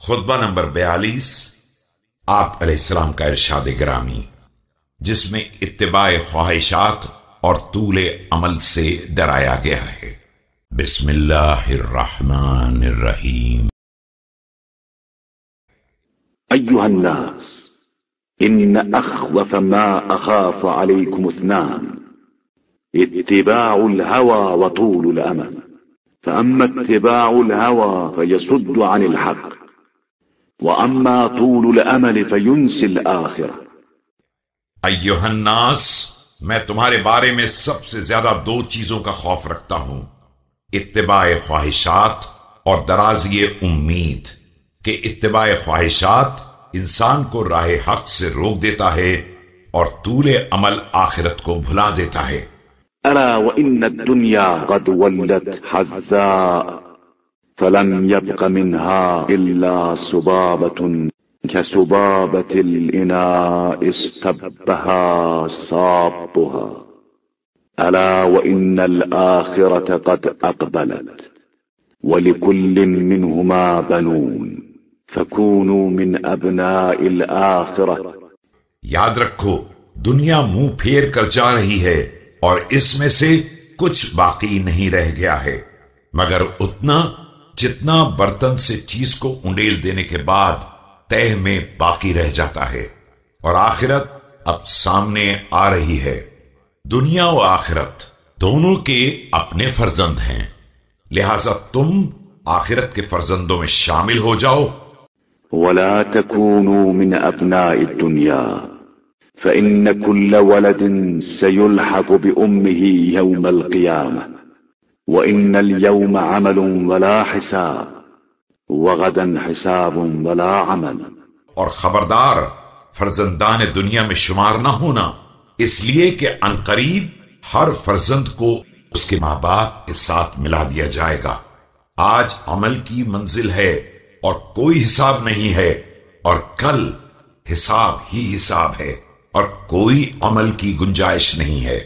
خطبہ نمبر بیالیس، آپ علیہ السلام کا ارشاد گرامی، جس میں اتباع خواہشات اور طول عمل سے ڈرایا گیا ہے۔ بسم اللہ الرحمن الرحیم۔ أيها الناس إن أخوف ما أخاف عليكم اثنان، اتباع الهوى وطول الأمل فأما اتباع الهوى فيصد عن الحق۔ وأما طول الأمل فينسي الآخرة ایوہ الناس میں تمہارے بارے میں سب سے زیادہ دو چیزوں کا خوف رکھتا ہوں۔ اتباع خواہشات اور درازی امید کہ اتباع خواہشات انسان کو راہ حق سے روک دیتا ہے اور طول عمل آخرت کو بھلا دیتا ہے۔ ألا وإن الدنيا قد ولت حزاء فلم يبق منها إلا سبابة كسبابة الإناء استبها صابها. ألا وإن الآخرة قد أقبلت. ولكل منهما بنون. فكونوا من أبناء الآخرة. یاد رکھو، دنیا منہ پھیر کر جا رہی ہے اور اس میں سے کچھ باقی نہیں رہ گیا ہے۔ مگر اتنا جتنا برتن سے چیز کو انڈیل دینے کے بعد تہ میں باقی رہ جاتا ہے، اور آخرت اب سامنے آ رہی ہے۔ دنیا و آخرت دونوں کے اپنے فرزند ہیں۔ لہذا تم آخرت کے فرزندوں میں شامل ہو جاؤ۔ ولا تكونوا من أبناء الدنيا، فإن كل ولد سيلحق يوم وإن اليوم عمل ولا حساب وغدا حساب ولا عمل اور خبردار، فرزندان دنیا میں شمار نہ ہونا، اس لیے کہ انقریب ہر فرزند کو اس کے ماں باپ کے ساتھ ملا دیا جائے گا۔ آج عمل کی منزل ہے اور کوئی حساب نہیں ہے، اور کل حساب ہی حساب ہے، اور کوئی عمل کی گنجائش نہیں ہے۔